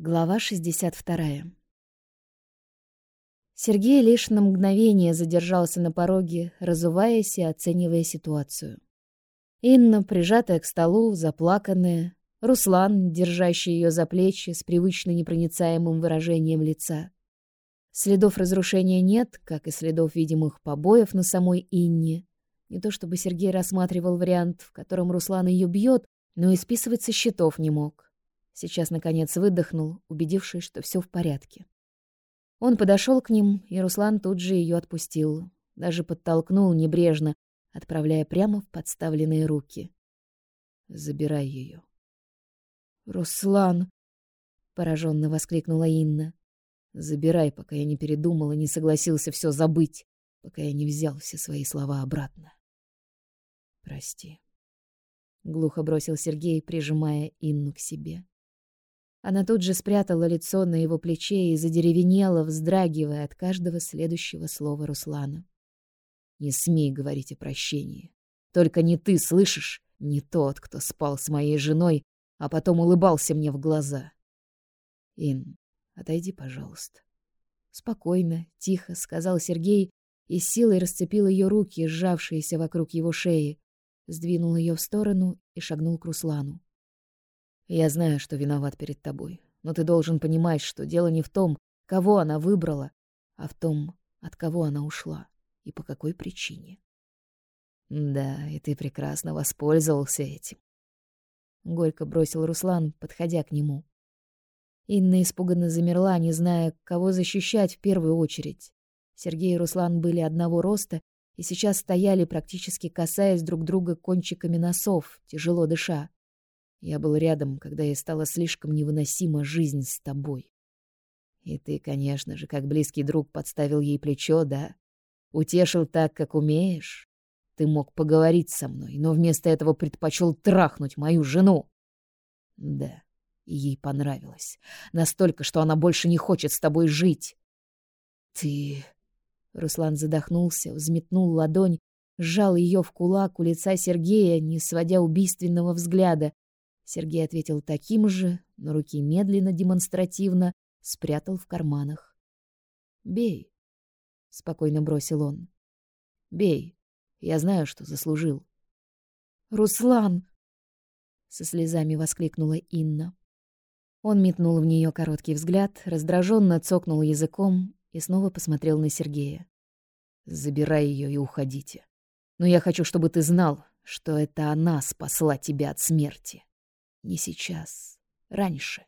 Глава 62. Сергей лишь на мгновение задержался на пороге, разуваясь и оценивая ситуацию. Инна, прижатая к столу, заплаканная, Руслан, держащий ее за плечи с привычно непроницаемым выражением лица. Следов разрушения нет, как и следов видимых побоев на самой Инне. Не то чтобы Сергей рассматривал вариант, в котором Руслан ее бьет, но и списывать со счетов не мог. Сейчас, наконец, выдохнул, убедившись, что все в порядке. Он подошел к ним, и Руслан тут же ее отпустил. Даже подтолкнул небрежно, отправляя прямо в подставленные руки. «Забирай ее». «Руслан!» — пораженно воскликнула Инна. «Забирай, пока я не передумал и не согласился все забыть, пока я не взял все свои слова обратно». «Прости», — глухо бросил Сергей, прижимая Инну к себе. Она тут же спрятала лицо на его плече и задеревенела, вздрагивая от каждого следующего слова Руслана. «Не смей говорить о прощении. Только не ты, слышишь? Не тот, кто спал с моей женой, а потом улыбался мне в глаза. Ин, отойди, пожалуйста». Спокойно, тихо, сказал Сергей и силой расцепил ее руки, сжавшиеся вокруг его шеи, сдвинул ее в сторону и шагнул к Руслану. Я знаю, что виноват перед тобой, но ты должен понимать, что дело не в том, кого она выбрала, а в том, от кого она ушла и по какой причине. Да, и ты прекрасно воспользовался этим. Горько бросил Руслан, подходя к нему. Инна испуганно замерла, не зная, кого защищать в первую очередь. Сергей и Руслан были одного роста и сейчас стояли, практически касаясь друг друга кончиками носов, тяжело дыша. Я был рядом, когда ей стала слишком невыносима жизнь с тобой. И ты, конечно же, как близкий друг, подставил ей плечо, да? Утешил так, как умеешь. Ты мог поговорить со мной, но вместо этого предпочел трахнуть мою жену. Да, и ей понравилось. Настолько, что она больше не хочет с тобой жить. Ты... Руслан задохнулся, взметнул ладонь, сжал ее в кулак у лица Сергея, не сводя убийственного взгляда, Сергей ответил таким же, но руки медленно, демонстративно спрятал в карманах. «Бей», — спокойно бросил он. «Бей. Я знаю, что заслужил». «Руслан!» — со слезами воскликнула Инна. Он метнул в нее короткий взгляд, раздраженно цокнул языком и снова посмотрел на Сергея. «Забирай ее и уходите. Но я хочу, чтобы ты знал, что это она спасла тебя от смерти». Не сейчас. Раньше.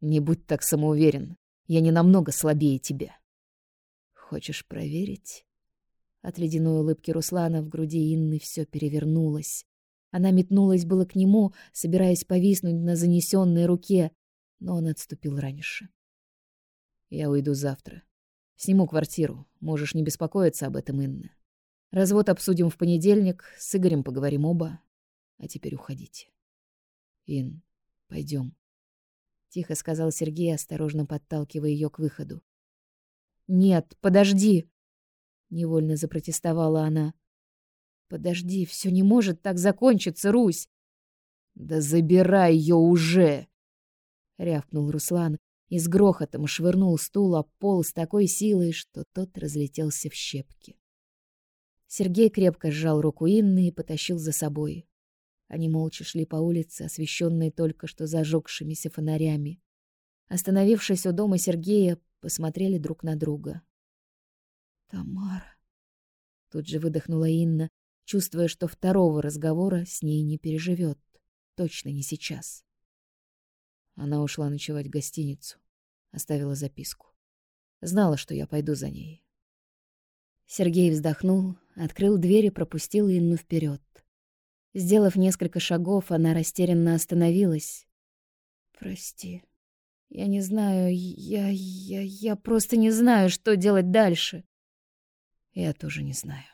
Не будь так самоуверен. Я не намного слабее тебя. Хочешь проверить? От ледяной улыбки Руслана в груди Инны все перевернулось. Она метнулась было к нему, собираясь повиснуть на занесенной руке, но он отступил раньше. Я уйду завтра. Сниму квартиру. Можешь не беспокоиться об этом, Инна. Развод обсудим в понедельник, с Игорем поговорим оба. А теперь уходите. Ин, пойдем. Тихо сказал Сергей, осторожно подталкивая ее к выходу. Нет, подожди. Невольно запротестовала она. Подожди, все не может так закончиться, Русь. Да забирай ее уже! Рявкнул Руслан и с грохотом швырнул стул об пол с такой силой, что тот разлетелся в щепки. Сергей крепко сжал руку Инны и потащил за собой. Они молча шли по улице, освещенной только что зажегшимися фонарями. Остановившись у дома Сергея, посмотрели друг на друга. «Тамара...» Тут же выдохнула Инна, чувствуя, что второго разговора с ней не переживет. Точно не сейчас. Она ушла ночевать в гостиницу. Оставила записку. Знала, что я пойду за ней. Сергей вздохнул, открыл дверь и пропустил Инну вперед. Сделав несколько шагов, она растерянно остановилась. «Прости. Я не знаю, я... я... я просто не знаю, что делать дальше». «Я тоже не знаю».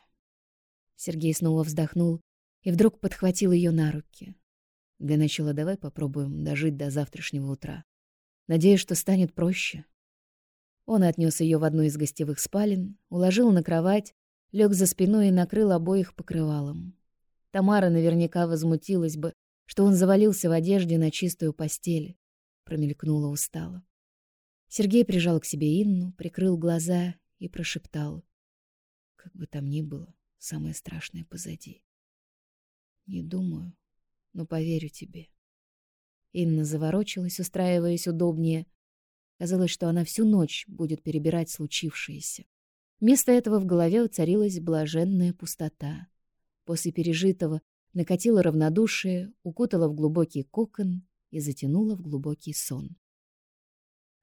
Сергей снова вздохнул и вдруг подхватил ее на руки. Для начала давай попробуем дожить до завтрашнего утра. Надеюсь, что станет проще. Он отнес ее в одну из гостевых спален, уложил на кровать, лег за спиной и накрыл обоих покрывалом. Тамара наверняка возмутилась бы, что он завалился в одежде на чистую постель. промелькнула устало. Сергей прижал к себе Инну, прикрыл глаза и прошептал. Как бы там ни было, самое страшное позади. Не думаю, но поверю тебе. Инна заворочилась, устраиваясь удобнее. Казалось, что она всю ночь будет перебирать случившееся. Вместо этого в голове уцарилась блаженная пустота. После пережитого накатило равнодушие, укутало в глубокий кокон и затянуло в глубокий сон.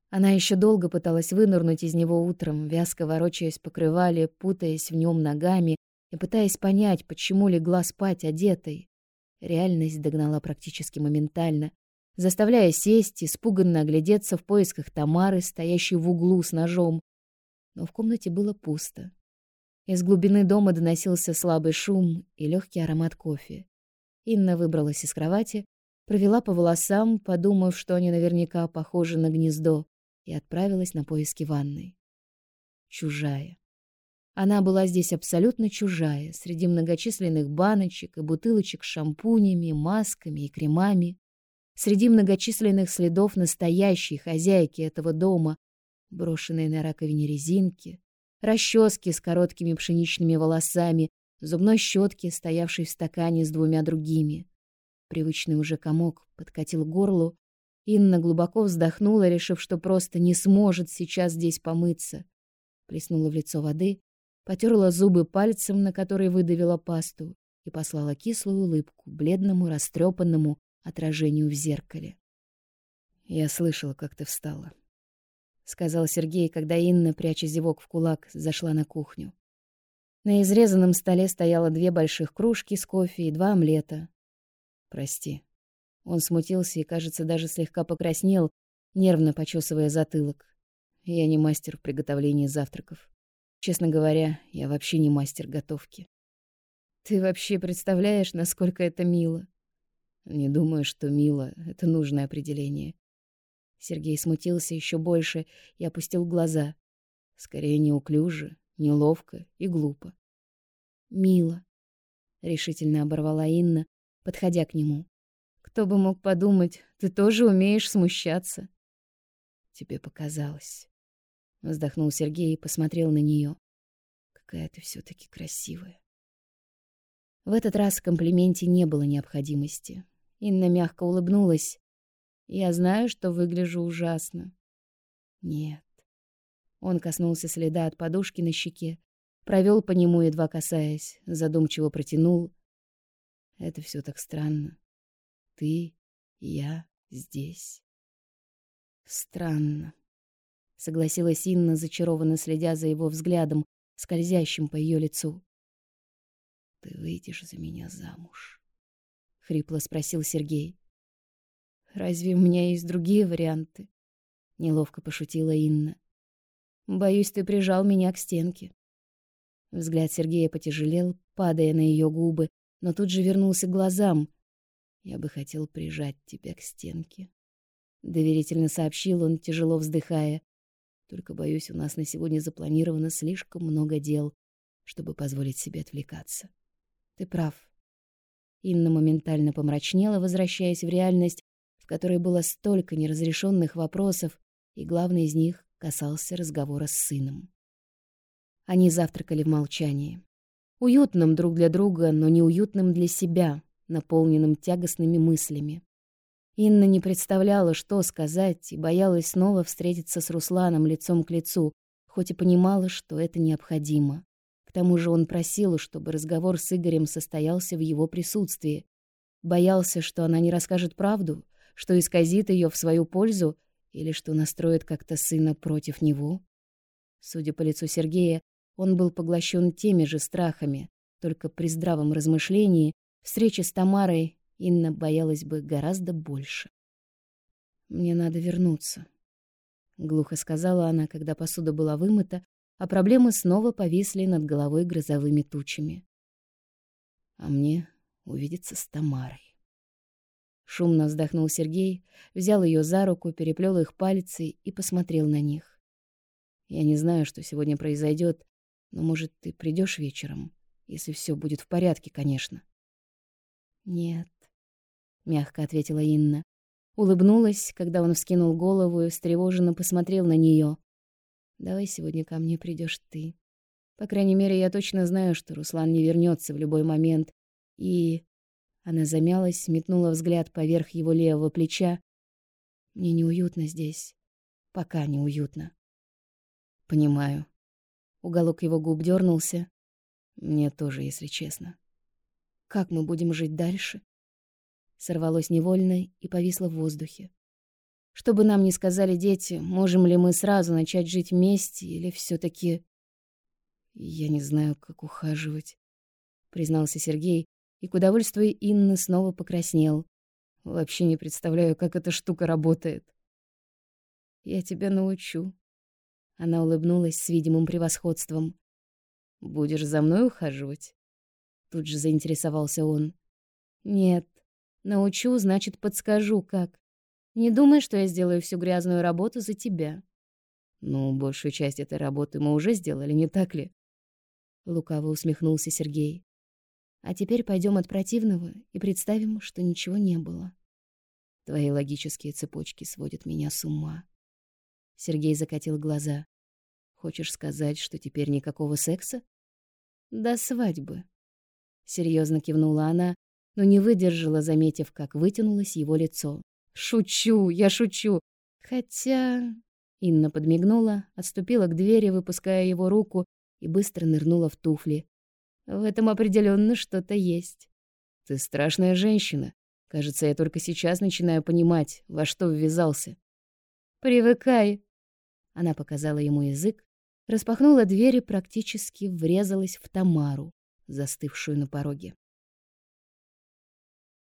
Она еще долго пыталась вынырнуть из него утром, вязко ворочаясь покрывали, путаясь в нем ногами и пытаясь понять, почему легла спать одетой. Реальность догнала практически моментально, заставляя сесть, испуганно оглядеться в поисках Тамары, стоящей в углу с ножом. Но в комнате было пусто. Из глубины дома доносился слабый шум и легкий аромат кофе. Инна выбралась из кровати, провела по волосам, подумав, что они наверняка похожи на гнездо, и отправилась на поиски ванной. Чужая. Она была здесь абсолютно чужая, среди многочисленных баночек и бутылочек с шампунями, масками и кремами. Среди многочисленных следов настоящей хозяйки этого дома, брошенной на раковине резинки, расчески с короткими пшеничными волосами, зубной щетки, стоявшей в стакане с двумя другими. Привычный уже комок подкатил горлу. Инна глубоко вздохнула, решив, что просто не сможет сейчас здесь помыться. Плеснула в лицо воды, потерла зубы пальцем, на который выдавила пасту, и послала кислую улыбку бледному, растрепанному, отражению в зеркале. «Я слышала, как ты встала», — сказал Сергей, когда Инна, пряча зевок в кулак, зашла на кухню. На изрезанном столе стояло две больших кружки с кофе и два омлета. «Прости». Он смутился и, кажется, даже слегка покраснел, нервно почесывая затылок. Я не мастер в приготовлении завтраков. Честно говоря, я вообще не мастер готовки. Ты вообще представляешь, насколько это мило? Не думаю, что мило — это нужное определение. Сергей смутился еще больше и опустил глаза. Скорее неуклюже, неловко и глупо. «Мило», — решительно оборвала Инна, подходя к нему. «Кто бы мог подумать, ты тоже умеешь смущаться». «Тебе показалось», — вздохнул Сергей и посмотрел на нее. «Какая ты все таки красивая». В этот раз в комплименте не было необходимости. Инна мягко улыбнулась. Я знаю, что выгляжу ужасно. Нет. Он коснулся следа от подушки на щеке, провел по нему, едва касаясь, задумчиво протянул. Это все так странно. Ты я здесь. Странно. Согласилась Инна, зачарованно следя за его взглядом, скользящим по ее лицу. Ты выйдешь за меня замуж хрипло спросил Сергей. Разве у меня есть другие варианты? неловко пошутила Инна. Боюсь, ты прижал меня к стенке. Взгляд Сергея потяжелел, падая на ее губы, но тут же вернулся к глазам. Я бы хотел прижать тебя к стенке, доверительно сообщил он, тяжело вздыхая. Только боюсь, у нас на сегодня запланировано слишком много дел, чтобы позволить себе отвлекаться. Ты прав. Инна моментально помрачнела, возвращаясь в реальность, в которой было столько неразрешенных вопросов, и главный из них касался разговора с сыном. Они завтракали в молчании. Уютным друг для друга, но неуютным для себя, наполненным тягостными мыслями. Инна не представляла, что сказать, и боялась снова встретиться с Русланом лицом к лицу, хоть и понимала, что это необходимо. К тому же он просил, чтобы разговор с Игорем состоялся в его присутствии. Боялся, что она не расскажет правду, что исказит ее в свою пользу или что настроит как-то сына против него. Судя по лицу Сергея, он был поглощен теми же страхами, только при здравом размышлении встречи с Тамарой Инна боялась бы гораздо больше. «Мне надо вернуться», — глухо сказала она, когда посуда была вымыта, а проблемы снова повисли над головой грозовыми тучами. А мне увидеться с Тамарой. Шумно вздохнул Сергей, взял ее за руку, переплел их пальцы и посмотрел на них. Я не знаю, что сегодня произойдет, но, может, ты придешь вечером, если все будет в порядке, конечно. Нет, мягко ответила Инна. Улыбнулась, когда он вскинул голову и встревоженно посмотрел на нее. «Давай сегодня ко мне придешь ты. По крайней мере, я точно знаю, что Руслан не вернется в любой момент. И...» Она замялась, метнула взгляд поверх его левого плеча. «Мне неуютно здесь. Пока неуютно». «Понимаю». Уголок его губ дернулся. «Мне тоже, если честно». «Как мы будем жить дальше?» Сорвалось невольно и повисло в воздухе. Чтобы нам не сказали дети, можем ли мы сразу начать жить вместе или все таки Я не знаю, как ухаживать, признался Сергей, и к удовольствию Инны снова покраснел. Вообще не представляю, как эта штука работает. Я тебя научу. Она улыбнулась с видимым превосходством. Будешь за мной ухаживать? Тут же заинтересовался он. Нет, научу, значит, подскажу, как. Не думай, что я сделаю всю грязную работу за тебя. Ну, большую часть этой работы мы уже сделали, не так ли? Лукаво усмехнулся Сергей. А теперь пойдем от противного и представим, что ничего не было. Твои логические цепочки сводят меня с ума. Сергей закатил глаза. Хочешь сказать, что теперь никакого секса? До свадьбы. Серьезно кивнула она, но не выдержала, заметив, как вытянулось его лицо. Шучу, я шучу. Хотя... Инна подмигнула, отступила к двери, выпуская его руку, и быстро нырнула в туфли. В этом определенно что-то есть. Ты страшная женщина. Кажется, я только сейчас начинаю понимать, во что ввязался. Привыкай. Она показала ему язык, распахнула дверь и практически врезалась в Тамару, застывшую на пороге.